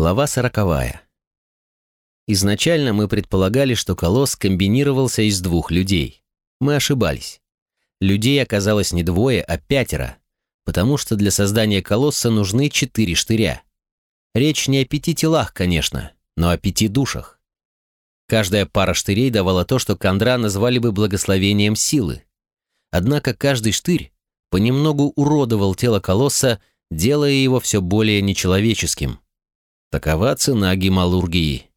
Глава сороковая. Изначально мы предполагали, что колосс комбинировался из двух людей. Мы ошибались. Людей оказалось не двое, а пятеро, потому что для создания колосса нужны четыре штыря. Речь не о пяти телах, конечно, но о пяти душах. Каждая пара штырей давала то, что Кондра назвали бы благословением силы. Однако каждый штырь понемногу уродовал тело колосса, делая его все более нечеловеческим. Такова цена гемалургии.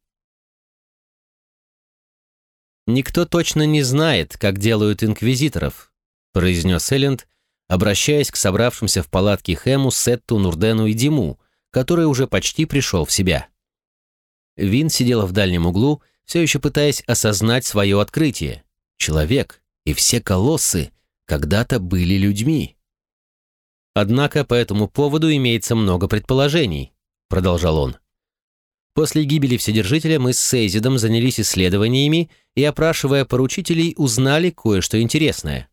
«Никто точно не знает, как делают инквизиторов», произнес Элленд, обращаясь к собравшимся в палатке Хэму, Сетту, Нурдену и Диму, который уже почти пришел в себя. Вин сидела в дальнем углу, все еще пытаясь осознать свое открытие. Человек и все колоссы когда-то были людьми. Однако по этому поводу имеется много предположений, продолжал он. После гибели Вседержителя мы с Сейзидом занялись исследованиями и, опрашивая поручителей, узнали кое-что интересное.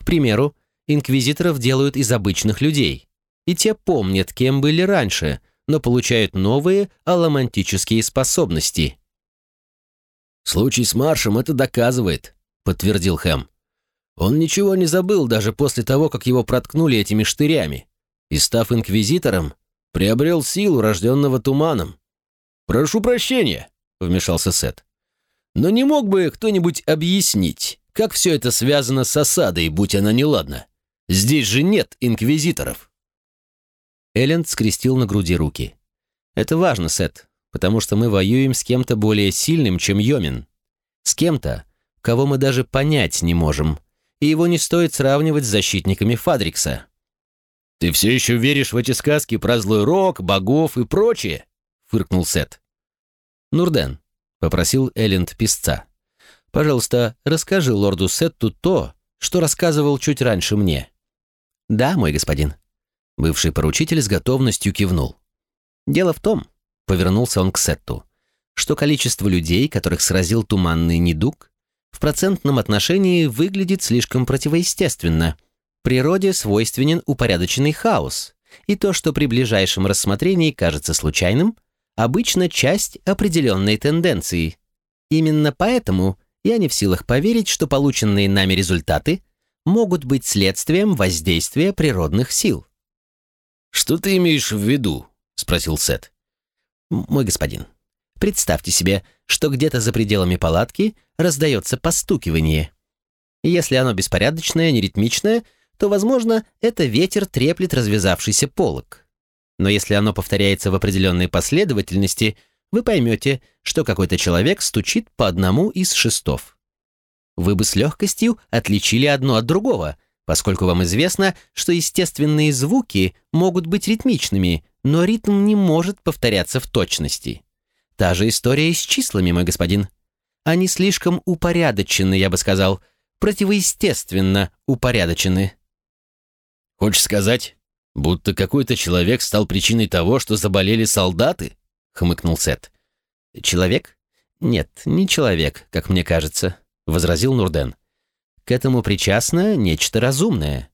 К примеру, инквизиторов делают из обычных людей, и те помнят, кем были раньше, но получают новые аламантические способности. «Случай с Маршем это доказывает», — подтвердил Хэм. «Он ничего не забыл даже после того, как его проткнули этими штырями, и, став инквизитором, приобрел силу, рожденного туманом. «Прошу прощения», — вмешался Сет. «Но не мог бы кто-нибудь объяснить, как все это связано с осадой, будь она неладна? Здесь же нет инквизиторов». Элленд скрестил на груди руки. «Это важно, Сет, потому что мы воюем с кем-то более сильным, чем Йомин. С кем-то, кого мы даже понять не можем, и его не стоит сравнивать с защитниками Фадрикса». «Ты все еще веришь в эти сказки про злой рок, богов и прочее?» — фыркнул Сет. «Нурден», — попросил Элленд писца, — «пожалуйста, расскажи лорду Сетту то, что рассказывал чуть раньше мне». «Да, мой господин». Бывший поручитель с готовностью кивнул. «Дело в том», — повернулся он к Сетту, «что количество людей, которых сразил туманный недуг, в процентном отношении выглядит слишком противоестественно. Природе свойственен упорядоченный хаос, и то, что при ближайшем рассмотрении кажется случайным, обычно часть определенной тенденции. Именно поэтому я не в силах поверить, что полученные нами результаты могут быть следствием воздействия природных сил. «Что ты имеешь в виду?» — спросил Сет. «Мой господин, представьте себе, что где-то за пределами палатки раздается постукивание. Если оно беспорядочное, неритмичное, то, возможно, это ветер треплет развязавшийся полог. Но если оно повторяется в определенной последовательности, вы поймете, что какой-то человек стучит по одному из шестов. Вы бы с легкостью отличили одно от другого, поскольку вам известно, что естественные звуки могут быть ритмичными, но ритм не может повторяться в точности. Та же история с числами, мой господин. Они слишком упорядочены, я бы сказал, противоестественно упорядочены. Хочешь сказать, «Будто какой-то человек стал причиной того, что заболели солдаты?» — хмыкнул Сет. «Человек? Нет, не человек, как мне кажется», — возразил Нурден. «К этому причастно нечто разумное.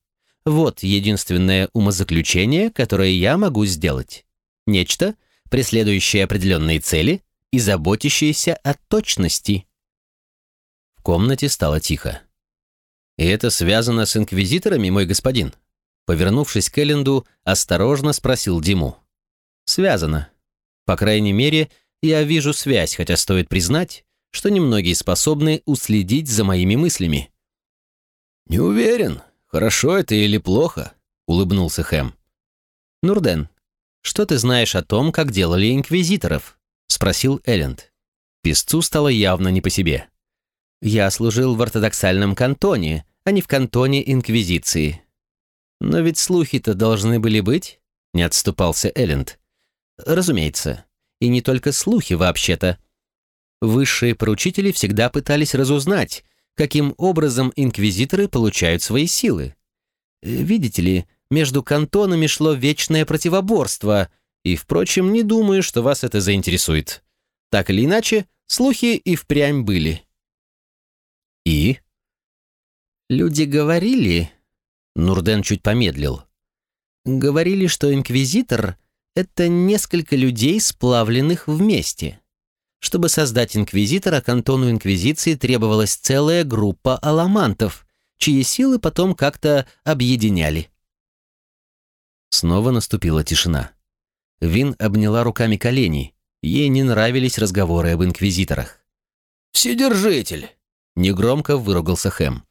Вот единственное умозаключение, которое я могу сделать. Нечто, преследующее определенные цели и заботящееся о точности». В комнате стало тихо. «И это связано с инквизиторами, мой господин?» Повернувшись к Элленду, осторожно спросил Диму. «Связано. По крайней мере, я вижу связь, хотя стоит признать, что немногие способны уследить за моими мыслями». «Не уверен, хорошо это или плохо», — улыбнулся Хэм. «Нурден, что ты знаешь о том, как делали инквизиторов?» — спросил Элленд. Песцу стало явно не по себе. «Я служил в ортодоксальном кантоне, а не в кантоне Инквизиции. «Но ведь слухи-то должны были быть», — не отступался Элленд. «Разумеется. И не только слухи вообще-то. Высшие поручители всегда пытались разузнать, каким образом инквизиторы получают свои силы. Видите ли, между кантонами шло вечное противоборство, и, впрочем, не думаю, что вас это заинтересует. Так или иначе, слухи и впрямь были». «И?» «Люди говорили», Нурден чуть помедлил. Говорили, что инквизитор — это несколько людей, сплавленных вместе. Чтобы создать инквизитора, к Антону Инквизиции требовалась целая группа аламантов, чьи силы потом как-то объединяли. Снова наступила тишина. Вин обняла руками колени. Ей не нравились разговоры об инквизиторах. «Вседержитель!» — негромко выругался Хэм.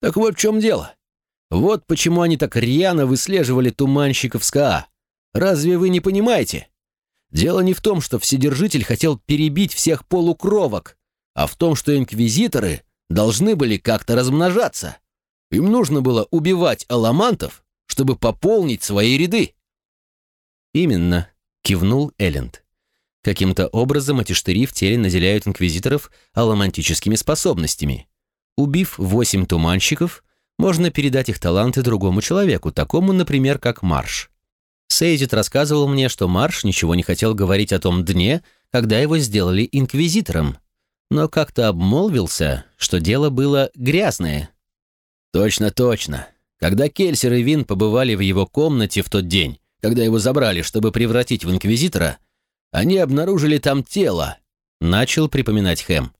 «Так вот в чем дело. Вот почему они так рьяно выслеживали туманщиков СКА. Разве вы не понимаете? Дело не в том, что Вседержитель хотел перебить всех полукровок, а в том, что инквизиторы должны были как-то размножаться. Им нужно было убивать аламантов, чтобы пополнить свои ряды. «Именно», — кивнул Элленд. Каким-то образом эти штыри в теле наделяют инквизиторов аламантическими способностями. Убив восемь туманщиков, можно передать их таланты другому человеку, такому, например, как Марш. Сейзит рассказывал мне, что Марш ничего не хотел говорить о том дне, когда его сделали инквизитором, но как-то обмолвился, что дело было грязное. Точно, точно. Когда Кельсер и Вин побывали в его комнате в тот день, когда его забрали, чтобы превратить в инквизитора, они обнаружили там тело, начал припоминать Хэм,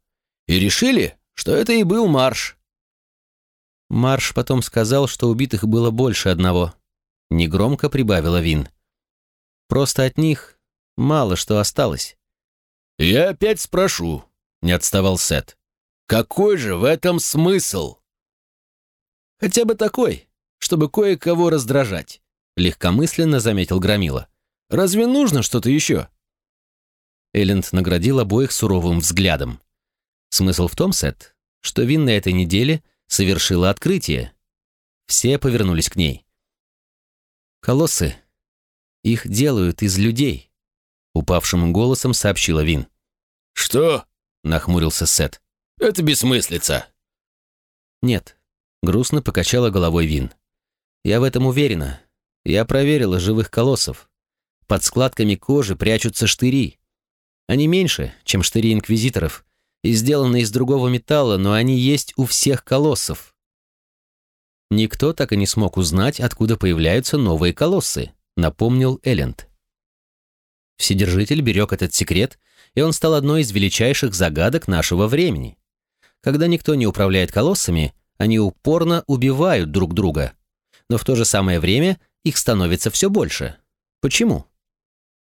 и решили, что это и был Марш. Марш потом сказал, что убитых было больше одного. Негромко прибавила Вин. Просто от них мало что осталось. «Я опять спрошу», — не отставал Сет. «Какой же в этом смысл?» «Хотя бы такой, чтобы кое-кого раздражать», — легкомысленно заметил Громила. «Разве нужно что-то еще?» Элленд наградил обоих суровым взглядом. Смысл в том, Сет, что Вин на этой неделе совершила открытие. Все повернулись к ней. «Колоссы. Их делают из людей», — упавшим голосом сообщила Вин. «Что?» — нахмурился Сет. «Это бессмыслица». «Нет», — грустно покачала головой Вин. «Я в этом уверена. Я проверила живых колоссов. Под складками кожи прячутся штыри. Они меньше, чем штыри инквизиторов, и сделаны из другого металла, но они есть у всех колоссов. Никто так и не смог узнать, откуда появляются новые колоссы, напомнил Элленд. Вседержитель берег этот секрет, и он стал одной из величайших загадок нашего времени. Когда никто не управляет колоссами, они упорно убивают друг друга. Но в то же самое время их становится все больше. Почему?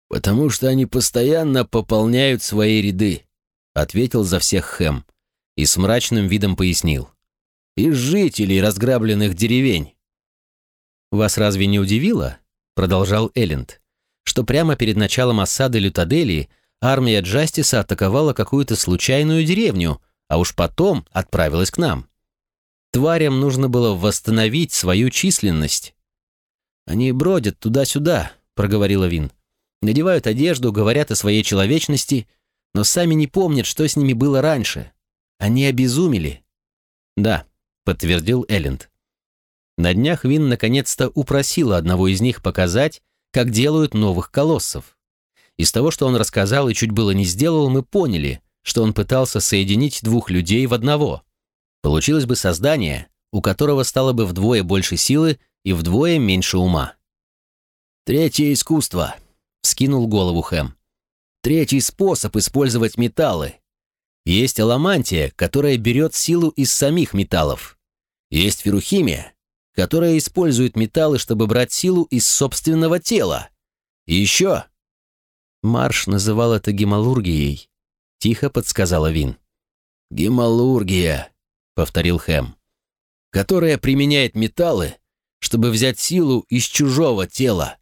«Потому что они постоянно пополняют свои ряды», — ответил за всех Хэм и с мрачным видом пояснил из жителей разграбленных деревень. «Вас разве не удивило?» — продолжал Элленд, что прямо перед началом осады Лютаделии армия Джастиса атаковала какую-то случайную деревню, а уж потом отправилась к нам. Тварям нужно было восстановить свою численность. «Они бродят туда-сюда», — проговорила Вин. «Надевают одежду, говорят о своей человечности, но сами не помнят, что с ними было раньше. Они обезумели». «Да», — подтвердил Элленд. На днях Вин наконец-то упросила одного из них показать, как делают новых колоссов. Из того, что он рассказал и чуть было не сделал, мы поняли, что он пытался соединить двух людей в одного. Получилось бы создание, у которого стало бы вдвое больше силы и вдвое меньше ума. «Третье искусство», — вскинул голову Хэм. «Третий способ использовать металлы. Есть аламантия, которая берет силу из самих металлов. Есть ферухимия, которая использует металлы, чтобы брать силу из собственного тела. И еще... Марш называл это гемалургией, тихо подсказала Вин. «Гемалургия», — повторил Хэм, «которая применяет металлы, чтобы взять силу из чужого тела».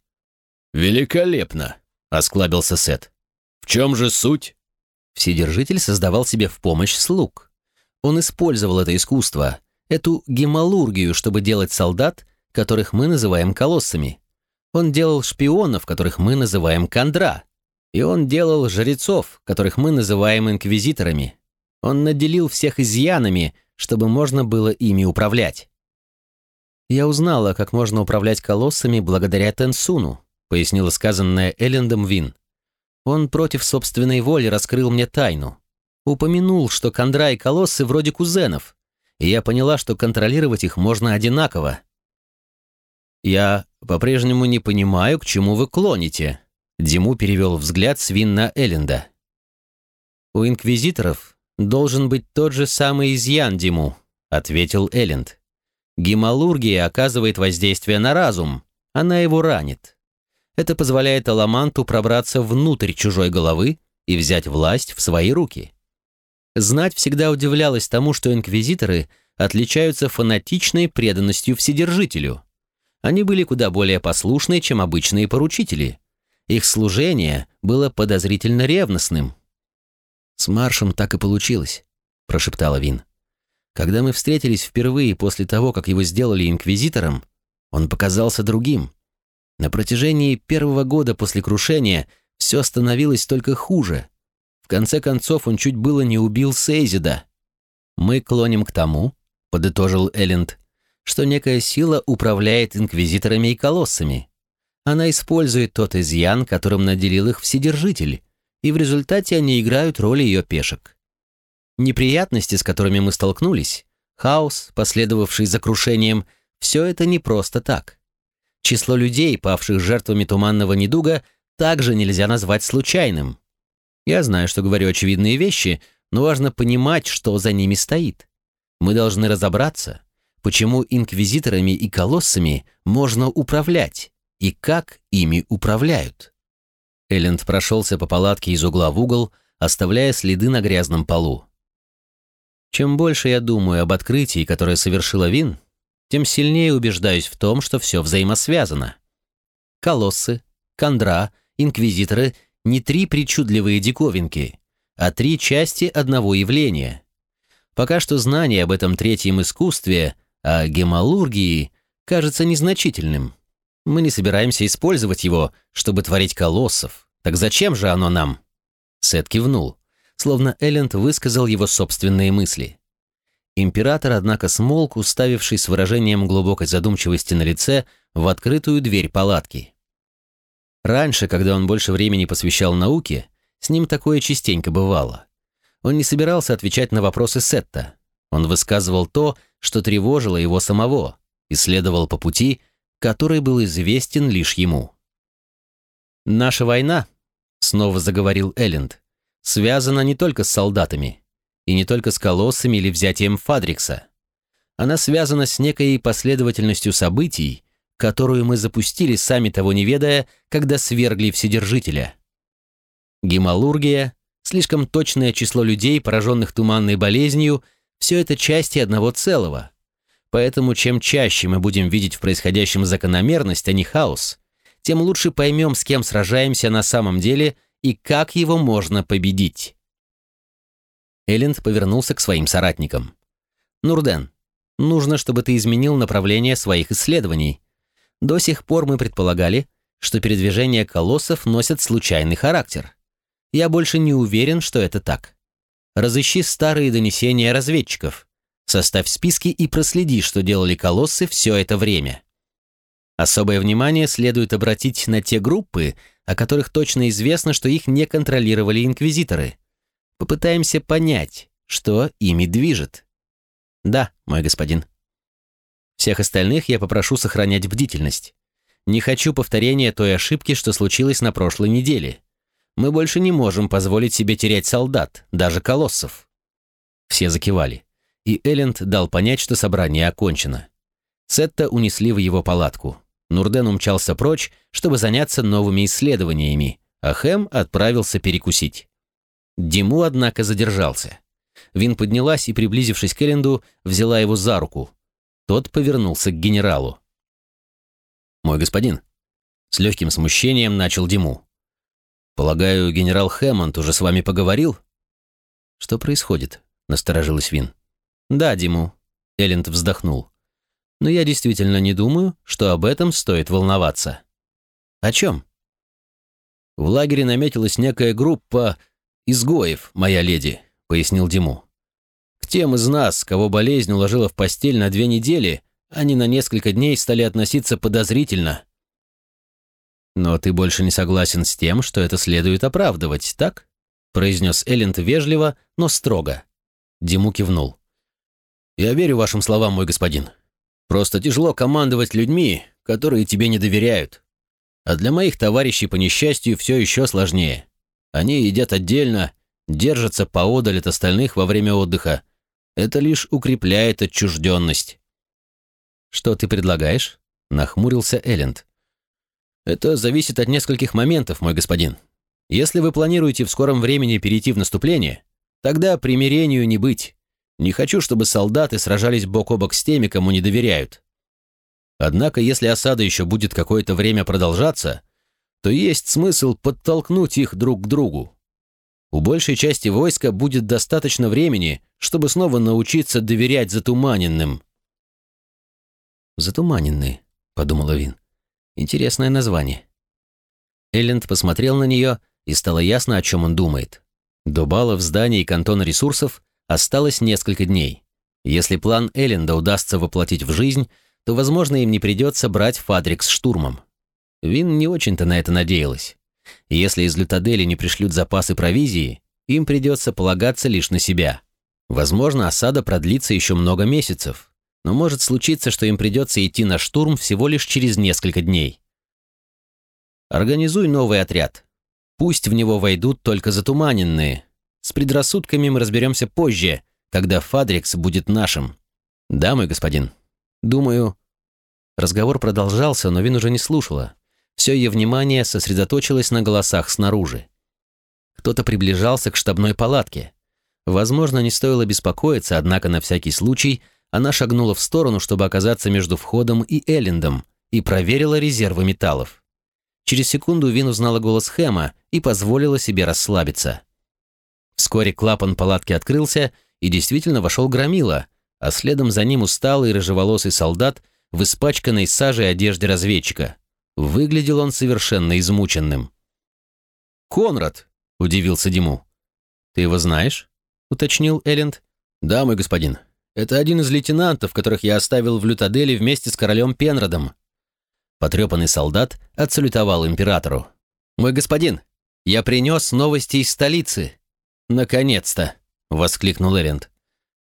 «Великолепно», — осклабился Сет. «В чем же суть?» Вседержитель создавал себе в помощь слуг. Он использовал это искусство, эту гемалургию, чтобы делать солдат, которых мы называем колоссами. Он делал шпионов, которых мы называем кандра. И он делал жрецов, которых мы называем инквизиторами. Он наделил всех изъянами, чтобы можно было ими управлять. «Я узнала, как можно управлять колоссами благодаря Тенсуну», пояснила сказанное Эллендом Вин. Он против собственной воли раскрыл мне тайну. Упомянул, что Кондра и Колоссы вроде кузенов, и я поняла, что контролировать их можно одинаково. «Я по-прежнему не понимаю, к чему вы клоните», Диму перевел взгляд с Вин на Элленда. «У инквизиторов должен быть тот же самый изъян, Диму», — ответил Элленд. «Гемалургия оказывает воздействие на разум, она его ранит. Это позволяет Аламанту пробраться внутрь чужой головы и взять власть в свои руки. Знать всегда удивлялась тому, что инквизиторы отличаются фанатичной преданностью Вседержителю. Они были куда более послушны, чем обычные поручители. Их служение было подозрительно ревностным. «С Маршем так и получилось», — прошептала Вин. «Когда мы встретились впервые после того, как его сделали инквизитором, он показался другим. На протяжении первого года после крушения все становилось только хуже. В конце концов, он чуть было не убил Сейзида. «Мы клоним к тому», — подытожил Элленд, «что некая сила управляет инквизиторами и колоссами. Она использует тот изъян, которым наделил их Вседержитель, и в результате они играют роль ее пешек. Неприятности, с которыми мы столкнулись, хаос, последовавший за крушением — все это не просто так. Число людей, павших жертвами туманного недуга, также нельзя назвать случайным. Я знаю, что говорю очевидные вещи, но важно понимать, что за ними стоит. Мы должны разобраться, почему инквизиторами и колоссами можно управлять и как ими управляют. Элленд прошелся по палатке из угла в угол, оставляя следы на грязном полу. Чем больше я думаю об открытии, которое совершила Вин, тем сильнее убеждаюсь в том, что все взаимосвязано. Колоссы, Кондра, Инквизиторы — не три причудливые диковинки, а три части одного явления. Пока что знание об этом третьем искусстве, о гемалургии, кажется незначительным. Мы не собираемся использовать его, чтобы творить колоссов. Так зачем же оно нам? Сет кивнул, словно Элленд высказал его собственные мысли. Император, однако, смолк, уставивший с выражением глубокой задумчивости на лице в открытую дверь палатки. Раньше, когда он больше времени посвящал науке, с ним такое частенько бывало. Он не собирался отвечать на вопросы Сетта. Он высказывал то, что тревожило его самого, исследовал по пути, который был известен лишь ему. «Наша война», — снова заговорил Элленд, — «связана не только с солдатами. И не только с колоссами или взятием Фадрикса. Она связана с некой последовательностью событий, которую мы запустили, сами того не ведая, когда свергли Вседержителя. Гемалургия, слишком точное число людей, пораженных туманной болезнью, все это части одного целого. Поэтому чем чаще мы будем видеть в происходящем закономерность, а не хаос, тем лучше поймем, с кем сражаемся на самом деле и как его можно победить. Элленд повернулся к своим соратникам. «Нурден, нужно, чтобы ты изменил направление своих исследований. До сих пор мы предполагали, что передвижения колоссов носят случайный характер. Я больше не уверен, что это так. Разыщи старые донесения разведчиков, составь списки и проследи, что делали колоссы все это время. Особое внимание следует обратить на те группы, о которых точно известно, что их не контролировали инквизиторы. Попытаемся понять, что ими движет. Да, мой господин. Всех остальных я попрошу сохранять бдительность. Не хочу повторения той ошибки, что случилось на прошлой неделе. Мы больше не можем позволить себе терять солдат, даже колоссов. Все закивали, и Элленд дал понять, что собрание окончено. Сетта унесли в его палатку. Нурден умчался прочь, чтобы заняться новыми исследованиями, а Хэм отправился перекусить. Диму, однако, задержался. Вин поднялась и, приблизившись к Элленду, взяла его за руку. Тот повернулся к генералу. «Мой господин», — с легким смущением начал Диму. «Полагаю, генерал Хэммонд уже с вами поговорил?» «Что происходит?» — насторожилась Вин. «Да, Диму», — Элленд вздохнул. «Но я действительно не думаю, что об этом стоит волноваться». «О чем?» В лагере наметилась некая группа «Изгоев, моя леди», — пояснил Диму. «К тем из нас, кого болезнь уложила в постель на две недели, они на несколько дней стали относиться подозрительно». «Но ты больше не согласен с тем, что это следует оправдывать, так?» — произнес Элленд вежливо, но строго. Диму кивнул. «Я верю вашим словам, мой господин. Просто тяжело командовать людьми, которые тебе не доверяют. А для моих товарищей по несчастью все еще сложнее. Они едят отдельно, держатся поодаль от остальных во время отдыха. Это лишь укрепляет отчужденность. «Что ты предлагаешь?» — нахмурился Элленд. «Это зависит от нескольких моментов, мой господин. Если вы планируете в скором времени перейти в наступление, тогда примирению не быть. Не хочу, чтобы солдаты сражались бок о бок с теми, кому не доверяют. Однако, если осада еще будет какое-то время продолжаться, то есть смысл подтолкнуть их друг к другу. У большей части войска будет достаточно времени, чтобы снова научиться доверять затуманенным. «Затуманенные», — подумала Вин. «Интересное название». Элленд посмотрел на нее, и стало ясно, о чем он думает. До бала в здании кантона ресурсов осталось несколько дней. Если план Элленда удастся воплотить в жизнь, то, возможно, им не придется брать Фадрикс штурмом. Вин не очень-то на это надеялась. Если из Лютадели не пришлют запасы провизии, им придется полагаться лишь на себя. Возможно, осада продлится еще много месяцев, но может случиться, что им придется идти на штурм всего лишь через несколько дней. Организуй новый отряд. Пусть в него войдут только затуманенные. С предрассудками мы разберемся позже, когда Фадрикс будет нашим. Да, мой господин. Думаю... Разговор продолжался, но Вин уже не слушала. Все ее внимание сосредоточилось на голосах снаружи. Кто-то приближался к штабной палатке. Возможно, не стоило беспокоиться, однако на всякий случай она шагнула в сторону, чтобы оказаться между входом и Эллендом, и проверила резервы металлов. Через секунду Вин узнала голос Хэма и позволила себе расслабиться. Вскоре клапан палатки открылся, и действительно вошел Громила, а следом за ним усталый рыжеволосый солдат в испачканной сажей одежде разведчика. Выглядел он совершенно измученным. «Конрад!» — удивился Диму. «Ты его знаешь?» — уточнил Элленд. «Да, мой господин. Это один из лейтенантов, которых я оставил в Лютаделе вместе с королем Пенродом». Потрепанный солдат отсалютовал императору. «Мой господин, я принес новости из столицы». «Наконец-то!» — воскликнул Элленд.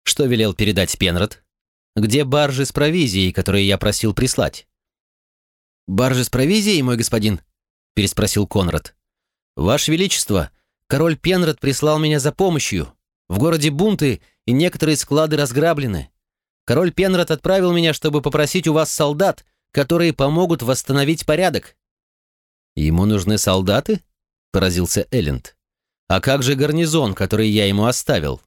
Что велел передать Пенрод? Где баржи с провизией, которые я просил прислать? «Баржи с провизией, мой господин?» – переспросил Конрад. «Ваше Величество, король Пенрод прислал меня за помощью. В городе бунты, и некоторые склады разграблены. Король Пенрод отправил меня, чтобы попросить у вас солдат, которые помогут восстановить порядок». «Ему нужны солдаты?» – поразился Элленд. «А как же гарнизон, который я ему оставил?»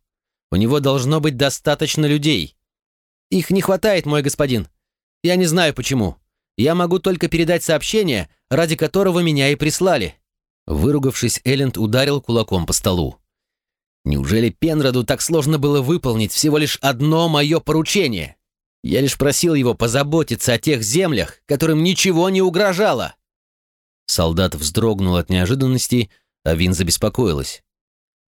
У него должно быть достаточно людей. Их не хватает, мой господин. Я не знаю почему. Я могу только передать сообщение, ради которого меня и прислали». Выругавшись, Элленд ударил кулаком по столу. «Неужели Пенроду так сложно было выполнить всего лишь одно мое поручение? Я лишь просил его позаботиться о тех землях, которым ничего не угрожало». Солдат вздрогнул от неожиданности, а Вин забеспокоилась.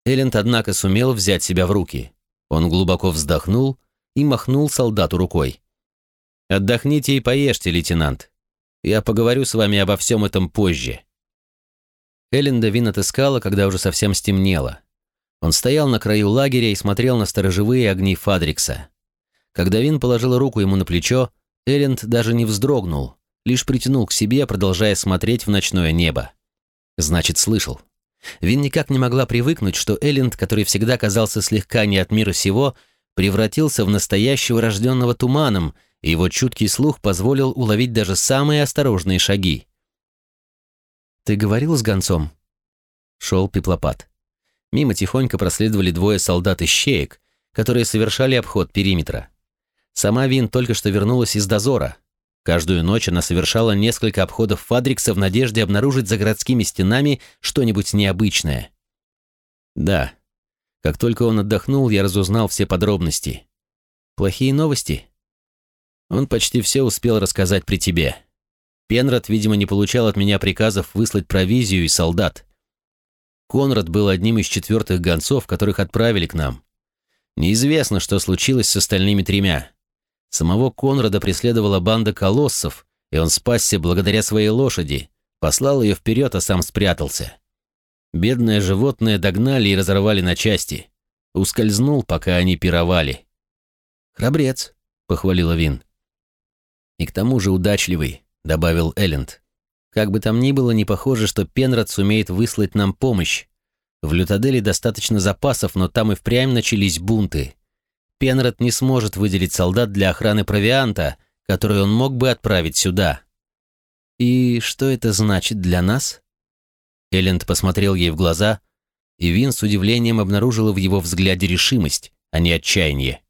Элленд, однако, сумел взять себя в руки. Он глубоко вздохнул и махнул солдату рукой. «Отдохните и поешьте, лейтенант. Я поговорю с вами обо всем этом позже». Элленда Вин отыскала, когда уже совсем стемнело. Он стоял на краю лагеря и смотрел на сторожевые огни Фадрикса. Когда Вин положила руку ему на плечо, Элленд даже не вздрогнул, лишь притянул к себе, продолжая смотреть в ночное небо. Значит, слышал. Вин никак не могла привыкнуть, что Элленд, который всегда казался слегка не от мира сего, превратился в настоящего рожденного туманом, и его чуткий слух позволил уловить даже самые осторожные шаги. «Ты говорил с гонцом?» Шел пеплопад. Мимо тихонько проследовали двое солдат-ищеек, которые совершали обход периметра. Сама Вин только что вернулась из дозора. Каждую ночь она совершала несколько обходов Фадрикса в надежде обнаружить за городскими стенами что-нибудь необычное. Да, как только он отдохнул, я разузнал все подробности. Плохие новости? Он почти все успел рассказать при тебе. Пенрод, видимо, не получал от меня приказов выслать провизию и солдат. Конрад был одним из четвертых гонцов, которых отправили к нам. Неизвестно, что случилось с остальными тремя. Самого Конрада преследовала банда колоссов, и он спасся благодаря своей лошади, послал ее вперед, а сам спрятался. Бедное животное догнали и разорвали на части. Ускользнул, пока они пировали. «Храбрец», — похвалила Вин. «И к тому же удачливый», — добавил Элленд. Как бы там ни было, не похоже, что Пенрод сумеет выслать нам помощь. В Лютаделе достаточно запасов, но там и впрямь начались бунты. Пенрод не сможет выделить солдат для охраны провианта, который он мог бы отправить сюда. И что это значит для нас? Элленд посмотрел ей в глаза, и Вин с удивлением обнаружила в его взгляде решимость, а не отчаяние.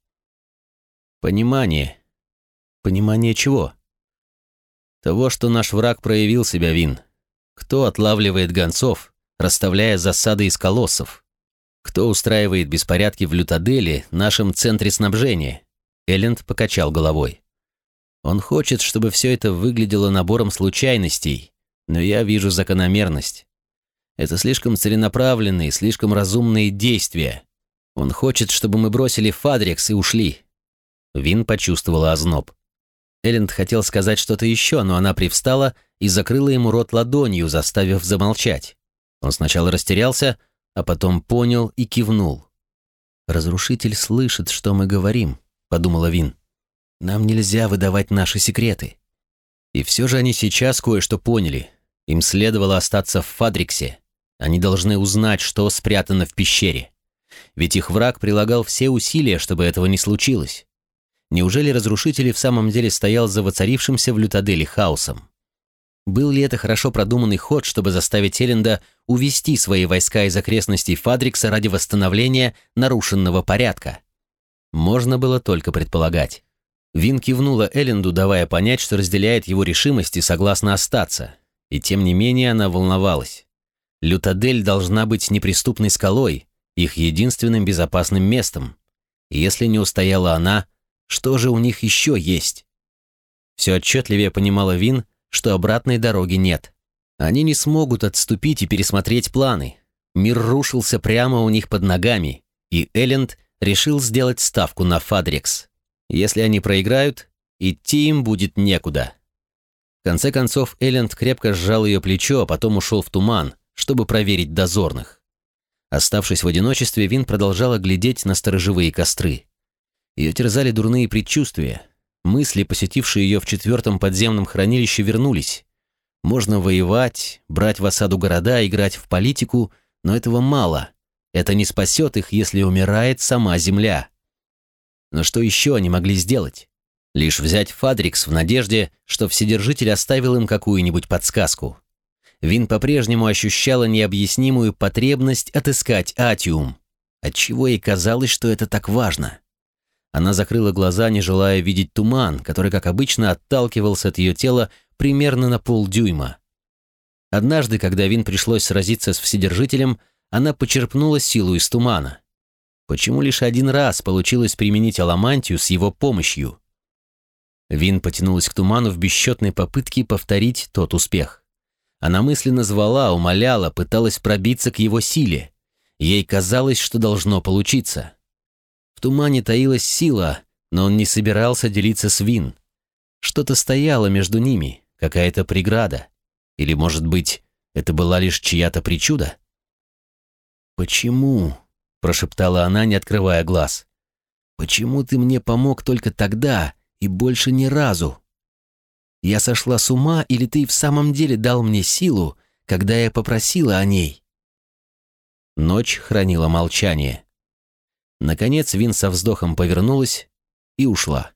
Понимание. Понимание чего? Того, что наш враг проявил себя, Вин. Кто отлавливает гонцов, расставляя засады из колоссов? Кто устраивает беспорядки в Лютаделе, нашем центре снабжения? Элленд покачал головой. Он хочет, чтобы все это выглядело набором случайностей, но я вижу закономерность. Это слишком целенаправленные, слишком разумные действия. Он хочет, чтобы мы бросили Фадрикс и ушли. Вин почувствовала озноб. Элленд хотел сказать что-то еще, но она привстала и закрыла ему рот ладонью, заставив замолчать. Он сначала растерялся, а потом понял и кивнул. «Разрушитель слышит, что мы говорим», — подумала Вин. «Нам нельзя выдавать наши секреты». И все же они сейчас кое-что поняли. Им следовало остаться в Фадриксе. Они должны узнать, что спрятано в пещере. Ведь их враг прилагал все усилия, чтобы этого не случилось. Неужели разрушитель в самом деле стоял за воцарившимся в Лютаделе хаосом? Был ли это хорошо продуманный ход, чтобы заставить Эленда увести свои войска из окрестностей Фадрикса ради восстановления нарушенного порядка? Можно было только предполагать. Вин кивнула Эленду, давая понять, что разделяет его решимость и согласна остаться. И тем не менее она волновалась. Лютадель должна быть неприступной скалой, их единственным безопасным местом. И если не устояла она, что же у них еще есть? Все отчетливее понимала Вин, что обратной дороги нет. Они не смогут отступить и пересмотреть планы. Мир рушился прямо у них под ногами, и Элленд решил сделать ставку на Фадрекс. Если они проиграют, идти им будет некуда. В конце концов, Элленд крепко сжал ее плечо, а потом ушел в туман, чтобы проверить дозорных. Оставшись в одиночестве, Вин продолжала глядеть на сторожевые костры. Ее терзали дурные предчувствия. Мысли, посетившие ее в четвертом подземном хранилище, вернулись. Можно воевать, брать в осаду города, играть в политику, но этого мало. Это не спасет их, если умирает сама земля. Но что еще они могли сделать? Лишь взять Фадрикс в надежде, что Вседержитель оставил им какую-нибудь подсказку. Вин по-прежнему ощущала необъяснимую потребность отыскать Атиум. Отчего ей казалось, что это так важно? Она закрыла глаза, не желая видеть туман, который, как обычно, отталкивался от ее тела примерно на полдюйма. Однажды, когда Вин пришлось сразиться с Вседержителем, она почерпнула силу из тумана. Почему лишь один раз получилось применить аламантию с его помощью? Вин потянулась к туману в бесчетной попытке повторить тот успех. Она мысленно звала, умоляла, пыталась пробиться к его силе. Ей казалось, что должно получиться. В тумане таилась сила, но он не собирался делиться с Вин. Что-то стояло между ними, какая-то преграда. Или, может быть, это была лишь чья-то причуда? «Почему?» — прошептала она, не открывая глаз. «Почему ты мне помог только тогда и больше ни разу? Я сошла с ума, или ты в самом деле дал мне силу, когда я попросила о ней?» Ночь хранила молчание. Наконец Вин со вздохом повернулась и ушла.